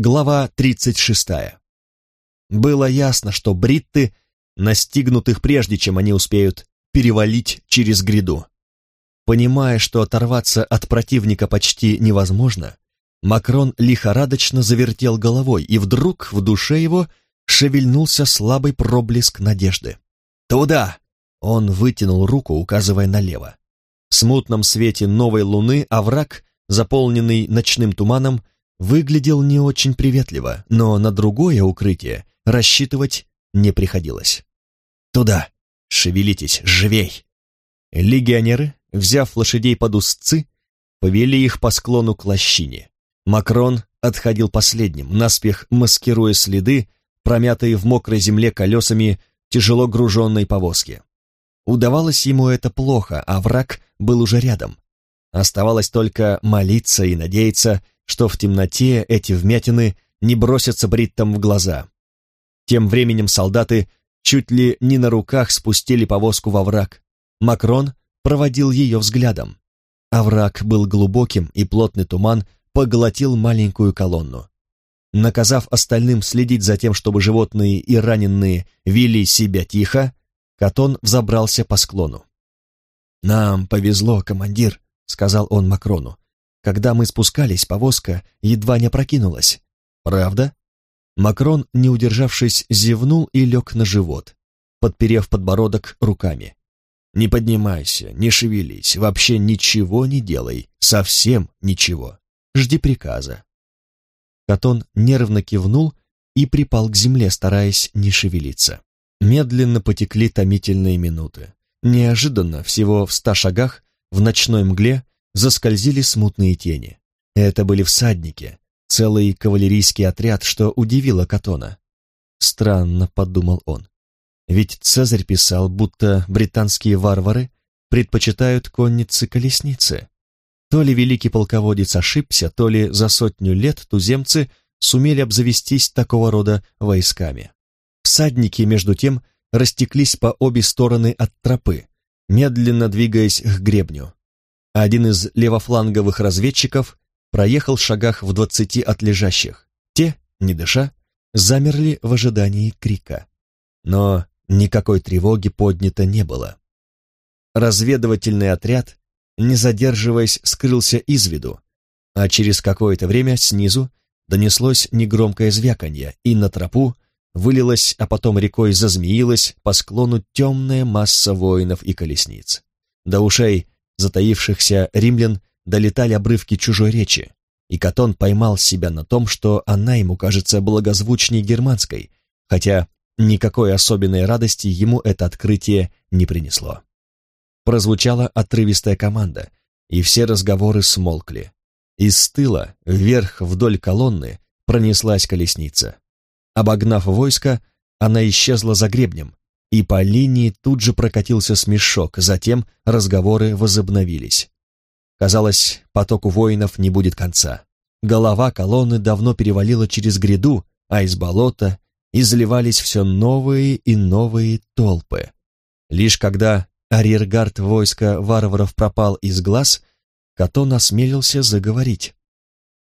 Глава 36. Было ясно, что бритты настигнут их прежде, чем они успеют перевалить через гряду. Понимая, что оторваться от противника почти невозможно, Макрон лихорадочно завертел головой, и вдруг в душе его шевельнулся слабый проблеск надежды. «Туда!» — он вытянул руку, указывая налево. В смутном свете новой луны овраг, заполненный ночным туманом, выглядел не очень приветливо, но на другое укрытие рассчитывать не приходилось. «Туда! Шевелитесь, живей!» Легионеры, взяв лошадей под узцы, повели их по склону к лощине. Макрон отходил последним, наспех маскируя следы, промятые в мокрой земле колесами тяжело груженной повозки. Удавалось ему это плохо, а враг был уже рядом. Оставалось только молиться и надеяться, что в темноте эти вмятины не бросятся бриттам в глаза. Тем временем солдаты чуть ли не на руках спустили повозку во враг. Макрон проводил ее взглядом. Овраг был глубоким, и плотный туман поглотил маленькую колонну. Наказав остальным следить за тем, чтобы животные и раненые вели себя тихо, Катон взобрался по склону. «Нам повезло, командир», — сказал он Макрону. Когда мы спускались, повозка едва не опрокинулась. Правда? Макрон, не удержавшись, зевнул и лег на живот, подперев подбородок руками. «Не поднимайся, не шевелись, вообще ничего не делай, совсем ничего. Жди приказа». Катон нервно кивнул и припал к земле, стараясь не шевелиться. Медленно потекли томительные минуты. Неожиданно, всего в ста шагах, в ночной мгле, заскользили смутные тени. Это были всадники, целый кавалерийский отряд, что удивило Катона. Странно, подумал он. Ведь Цезарь писал, будто британские варвары предпочитают конницы-колесницы. То ли великий полководец ошибся, то ли за сотню лет туземцы сумели обзавестись такого рода войсками. Всадники, между тем, растеклись по обе стороны от тропы, медленно двигаясь к гребню. Один из левофланговых разведчиков проехал в шагах в двадцати от лежащих. Те, не дыша, замерли в ожидании крика. Но никакой тревоги поднято не было. Разведывательный отряд, не задерживаясь, скрылся из виду, а через какое-то время снизу донеслось негромкое звяканье, и на тропу вылилась, а потом рекой зазмеилась по склону темная масса воинов и колесниц. До ушей затаившихся римлян долетали обрывки чужой речи, и Катон поймал себя на том, что она ему кажется благозвучней германской, хотя никакой особенной радости ему это открытие не принесло. Прозвучала отрывистая команда, и все разговоры смолкли. Из тыла вверх вдоль колонны пронеслась колесница. Обогнав войско, она исчезла за гребнем, и по линии тут же прокатился смешок, затем разговоры возобновились. Казалось, потоку воинов не будет конца. Голова колонны давно перевалила через гряду, а из болота изливались все новые и новые толпы. Лишь когда арьергард войска варваров пропал из глаз, Катон осмелился заговорить.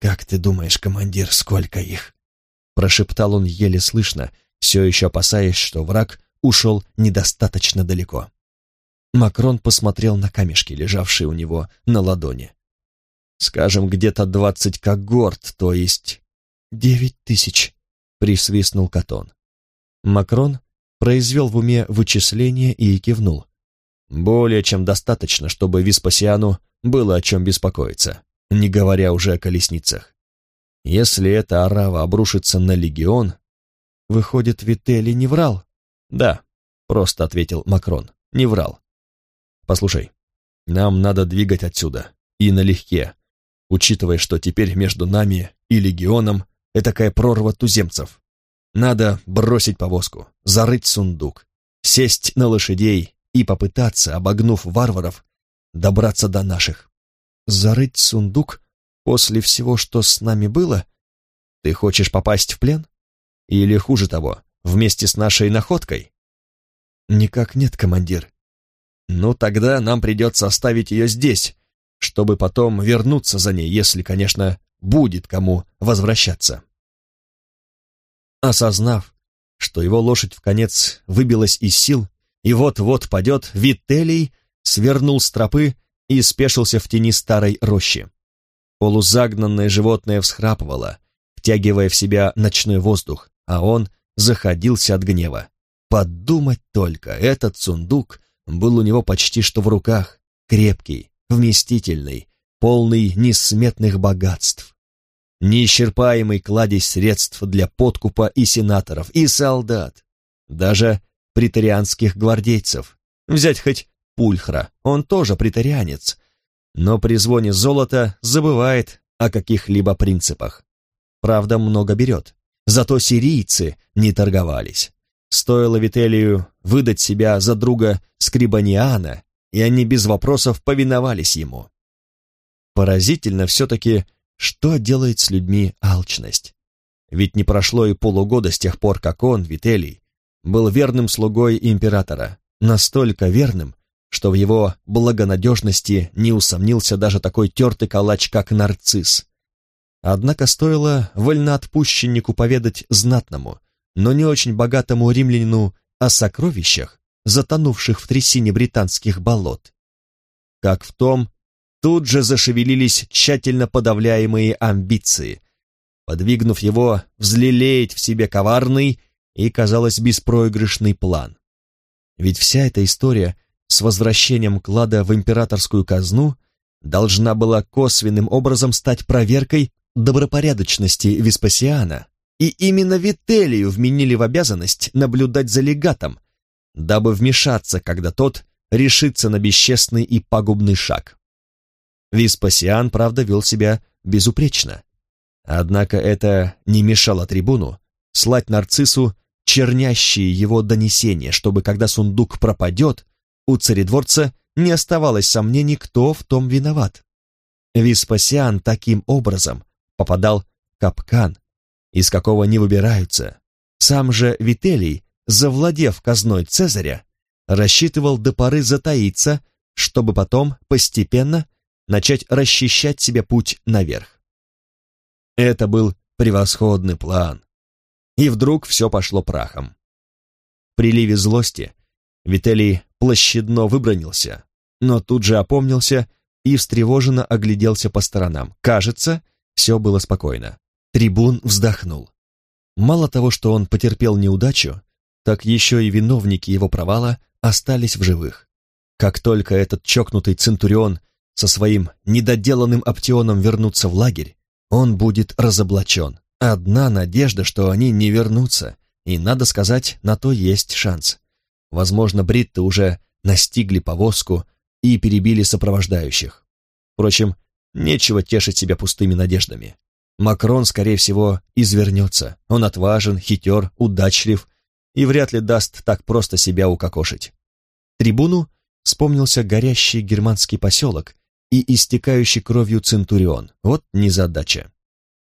«Как ты думаешь, командир, сколько их?» Прошептал он еле слышно, все еще опасаясь, что враг ушел недостаточно далеко. Макрон посмотрел на камешки, лежавшие у него на ладони. «Скажем, где-то двадцать когорт, то есть...» «Девять тысяч», — присвистнул Катон. Макрон произвел в уме вычисление и кивнул. «Более чем достаточно, чтобы Веспасиану было о чем беспокоиться, не говоря уже о колесницах. Если эта арава обрушится на легион...» «Выходит, Вителли не врал?» «Да», — просто ответил Макрон, не врал. «Послушай, нам надо двигать отсюда, и налегке, учитывая, что теперь между нами и легионом такая прорва туземцев. Надо бросить повозку, зарыть сундук, сесть на лошадей и попытаться, обогнув варваров, добраться до наших. Зарыть сундук после всего, что с нами было? Ты хочешь попасть в плен? Или хуже того, вместе с нашей находкой? Никак нет, командир. Ну, тогда нам придется оставить ее здесь, чтобы потом вернуться за ней, если, конечно, будет кому возвращаться. Осознав, что его лошадь в конец выбилась из сил и вот-вот падет, Вителий свернул с тропы и спешился в тени старой рощи. Полузагнанное животное всхрапывало, втягивая в себя ночной воздух, а он заходился от гнева. Подумать только, этот сундук был у него почти что в руках, крепкий, вместительный, полный несметных богатств. Неисчерпаемый кладезь средств для подкупа и сенаторов, и солдат, даже претарианских гвардейцев. Взять хоть Пульхра, он тоже претарианец, но при звоне золота забывает о каких-либо принципах. Правда, много берет. Зато сирийцы не торговались. Стоило Вителию выдать себя за друга Скрибаниана, и они без вопросов повиновались ему. Поразительно все-таки, что делает с людьми алчность. Ведь не прошло и полугода с тех пор, как он, Вителий, был верным слугой императора, настолько верным, что в его благонадежности не усомнился даже такой тертый калач, как нарцисс. Однако стоило вольноотпущеннику поведать знатному, но не очень богатому римлянину о сокровищах, затонувших в трясине британских болот. Как в том, тут же зашевелились тщательно подавляемые амбиции, подвигнув его взлелеять в себе коварный и, казалось, беспроигрышный план. Ведь вся эта история с возвращением клада в императорскую казну должна была косвенным образом стать проверкой добропорядочности Веспасиана, и именно Вителию вменили в обязанность наблюдать за легатом, дабы вмешаться, когда тот решится на бесчестный и пагубный шаг. Веспасиан, правда, вел себя безупречно. Однако это не мешало трибуну слать нарциссу чернящие его донесения, чтобы, когда сундук пропадет, у царедворца не оставалось сомнений, кто в том виноват. Веспасиан таким образом попадал капкан, из какого не выбираются. Сам же Вителий, завладев казной Цезаря, рассчитывал до поры затаиться, чтобы потом постепенно начать расчищать себе путь наверх. Это был превосходный план. И вдруг все пошло прахом. В приливе злости Вителий площадно выбронился, но тут же опомнился и встревоженно огляделся по сторонам. Кажется, все было спокойно. Трибун вздохнул. Мало того, что он потерпел неудачу, так еще и виновники его провала остались в живых. Как только этот чокнутый Центурион со своим недоделанным оптионом вернутся в лагерь, он будет разоблачен. Одна надежда, что они не вернутся, и, надо сказать, на то есть шанс. Возможно, бритты уже настигли повозку и перебили сопровождающих. Впрочем, нечего тешить себя пустыми надеждами. Макрон, скорее всего, извернется. Он отважен, хитер, удачлив и вряд ли даст так просто себя укокошить. Трибуну вспомнился горящий германский поселок и истекающий кровью Центурион. Вот незадача.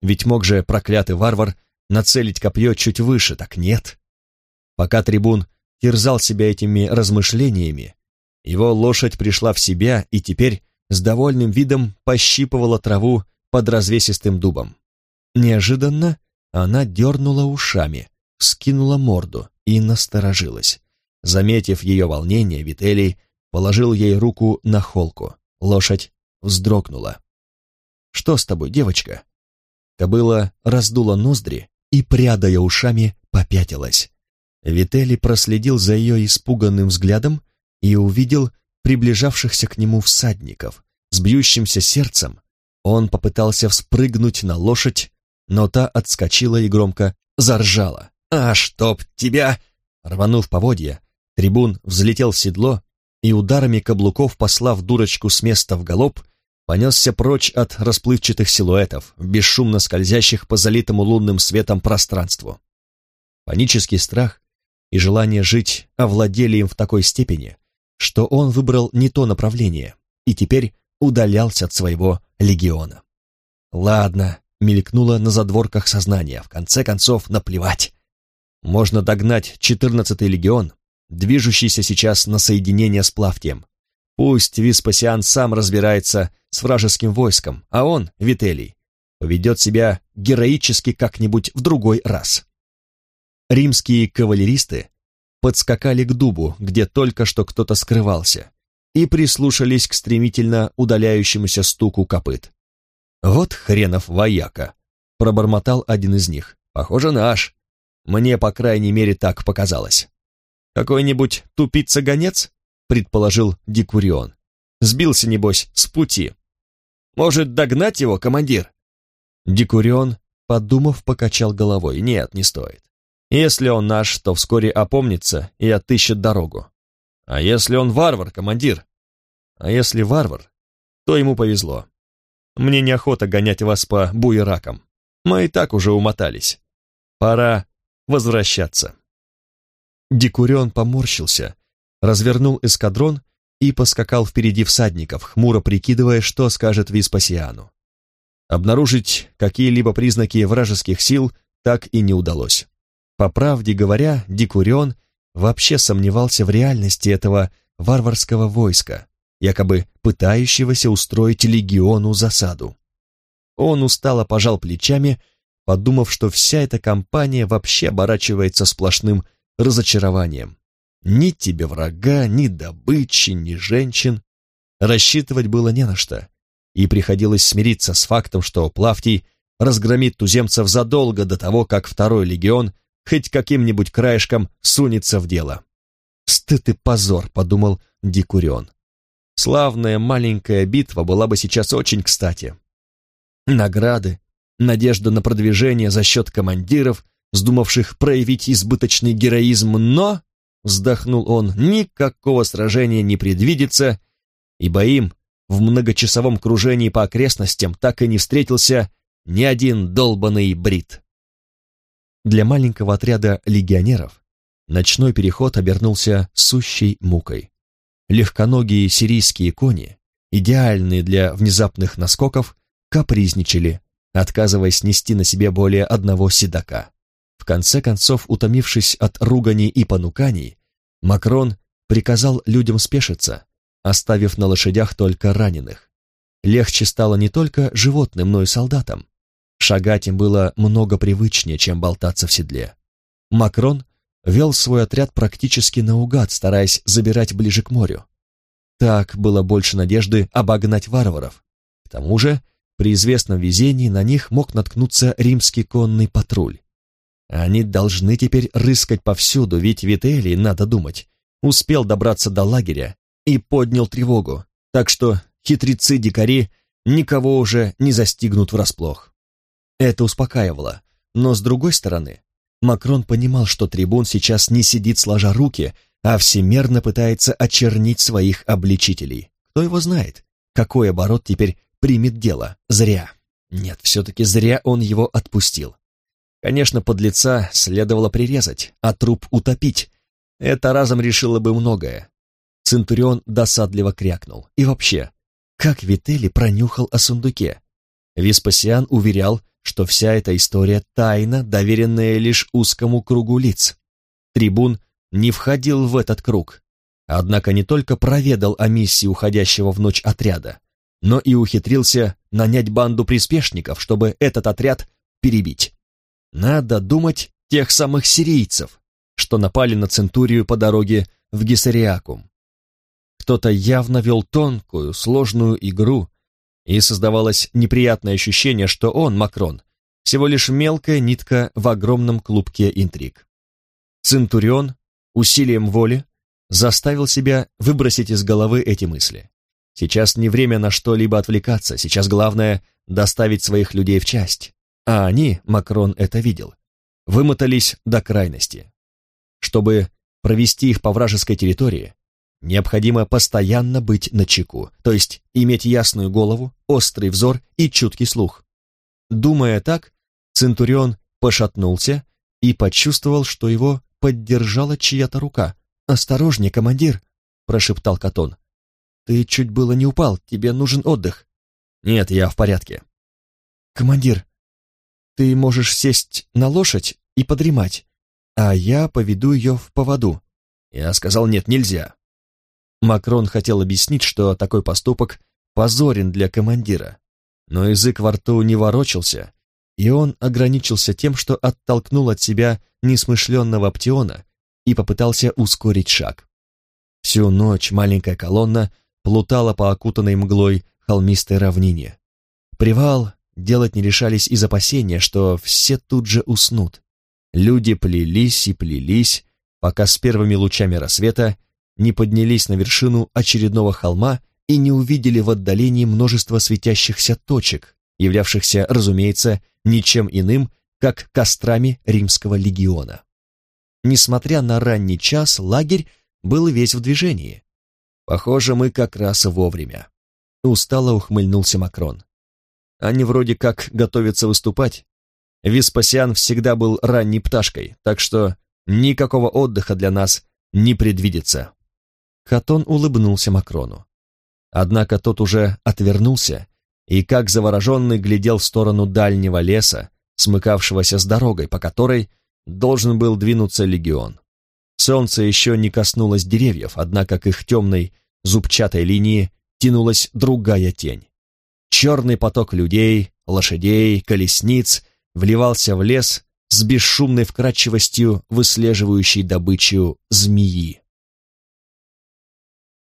Ведь мог же проклятый варвар нацелить копье чуть выше, так нет. Пока трибун терзал себя этими размышлениями. Его лошадь пришла в себя и теперь с довольным видом пощипывала траву под развесистым дубом. Неожиданно она дернула ушами, скинула морду и насторожилась. Заметив ее волнение, Вителий положил ей руку на холку. Лошадь вздрогнула. «Что с тобой, девочка?» Кобыла раздула ноздри и, прядая ушами, попятилась. Вители проследил за ее испуганным взглядом и увидел приближавшихся к нему всадников. С бьющимся сердцем он попытался вспрыгнуть на лошадь, но та отскочила и громко заржала. «А чтоб тебя!» Рванув поводья, трибун взлетел в седло и ударами каблуков, послав дурочку с места в галоп, понесся прочь от расплывчатых силуэтов, бесшумно скользящих по залитому лунным светом пространству. Панический страх и желание жить овладели им в такой степени, что он выбрал не то направление и теперь удалялся от своего легиона. «Ладно», — мелькнуло на задворках сознания, в конце концов наплевать. Можно догнать четырнадцатый легион, движущийся сейчас на соединение с Плавтием. Пусть Веспасиан сам разбирается с вражеским войском, а он, Вителий, поведет себя героически как-нибудь в другой раз. римские кавалеристы подскакали к дубу, где только что кто-то скрывался, и прислушались к стремительно удаляющемуся стуку копыт. «Вот хренов вояка!» — пробормотал один из них. «Похоже, наш. Мне, по крайней мере, так показалось». «Какой-нибудь тупица-гонец?» — предположил Дикурион. «Сбился, небось, с пути. Может, догнать его, командир?» Дикурион, подумав, покачал головой. «Нет, не стоит. Если он наш, то вскоре опомнится и отыщет дорогу. А если он варвар, командир? А если варвар, то ему повезло. Мне неохота гонять вас по буеракам. Мы и так уже умотались. Пора возвращаться. Дикурион поморщился, развернул эскадрон и поскакал впереди всадников, хмуро прикидывая, что скажет Веспасиану. Обнаружить какие-либо признаки вражеских сил так и не удалось. По правде говоря, Дикурион вообще сомневался в реальности этого варварского войска, якобы пытающегося устроить легиону засаду. Он устало пожал плечами, подумав, что вся эта кампания вообще оборачивается сплошным разочарованием. Ни тебе врага, ни добычи, ни женщин. Рассчитывать было не на что, и приходилось смириться с фактом, что Плавтий разгромит туземцев задолго до того, как второй легион хоть каким-нибудь краешком сунется в дело. «Стыд и позор», — подумал Дикурион. Славная маленькая битва была бы сейчас очень кстати. Награды, надежда на продвижение за счет командиров, вздумавших проявить избыточный героизм, но, вздохнул он, никакого сражения не предвидится, ибо им в многочасовом кружении по окрестностям так и не встретился ни один долбанный брит. Для маленького отряда легионеров ночной переход обернулся сущей мукой. Легконогие сирийские кони, идеальные для внезапных наскоков, капризничали, отказываясь нести на себе более одного седока. В конце концов, утомившись от руганий и понуканий, Макрон приказал людям спешиться, оставив на лошадях только раненых. Легче стало не только животным, но и солдатам. Шагать им было много привычнее, чем болтаться в седле. Макрон вел свой отряд практически наугад, стараясь забирать ближе к морю. Так было больше надежды обогнать варваров. К тому же, при известном везении на них мог наткнуться римский конный патруль. Они должны теперь рыскать повсюду, ведь Вителий, надо думать, успел добраться до лагеря и поднял тревогу, так что хитрецы-дикари никого уже не застигнут врасплох. Это успокаивало, но с другой стороны, Макрон понимал, что трибун сейчас не сидит сложа руки, а всемерно пытается очернить своих обличителей. Кто его знает, какой оборот теперь примет дело? Зря. Нет, все-таки зря он его отпустил. Конечно, подлеца следовало прирезать, а труп утопить. Это разом решило бы многое. Центурион досадливо крякнул. И вообще, как Вители пронюхал о сундуке? Веспасиан уверял, что вся эта история тайна, доверенная лишь узкому кругу лиц. Трибун не входил в этот круг, однако не только проведал о миссии уходящего в ночь отряда, но и ухитрился нанять банду приспешников, чтобы этот отряд перебить. Надо думать тех самых сирийцев, что напали на Центурию по дороге в Гессариакум. Кто-то явно вел тонкую, сложную игру, и создавалось неприятное ощущение, что он, Макрон, всего лишь мелкая нитка в огромном клубке интриг. Центурион усилием воли заставил себя выбросить из головы эти мысли. Сейчас не время на что-либо отвлекаться, сейчас главное доставить своих людей в часть. А они, Макрон это видел, вымотались до крайности. Чтобы провести их по вражеской территории, Необходимо постоянно быть начеку, то есть иметь ясную голову, острый взор и чуткий слух. Думая так, Центурион пошатнулся и почувствовал, что его поддержала чья-то рука. «Осторожнее, командир!» — прошептал Катон. «Ты чуть было не упал, тебе нужен отдых». «Нет, я в порядке». «Командир, ты можешь сесть на лошадь и подремать, а я поведу ее в поводу». Я сказал, нет, нельзя. Макрон хотел объяснить, что такой поступок позорен для командира, но язык во рту не ворочался, и он ограничился тем, что оттолкнул от себя несмышленного Аптиона и попытался ускорить шаг. Всю ночь маленькая колонна плутала по окутанной мглой холмистой равнине. Привал делать не решались из опасения, что все тут же уснут. Люди плелись и плелись, пока с первыми лучами рассвета не поднялись на вершину очередного холма и не увидели в отдалении множество светящихся точек, являвшихся, разумеется, ничем иным, как кострами римского легиона. Несмотря на ранний час, лагерь был весь в движении. Похоже, мы как раз вовремя. Устало ухмыльнулся Макрон. Они вроде как готовятся выступать. Веспасиан всегда был ранней пташкой, так что никакого отдыха для нас не предвидится. Хатон улыбнулся Макрону. Однако тот уже отвернулся и, как завороженный, глядел в сторону дальнего леса, смыкавшегося с дорогой, по которой должен был двинуться легион. Солнце еще не коснулось деревьев, однако к их темной зубчатой линии тянулась другая тень. Черный поток людей, лошадей, колесниц вливался в лес с бесшумной вкрадчивостью выслеживающей добычу змеи.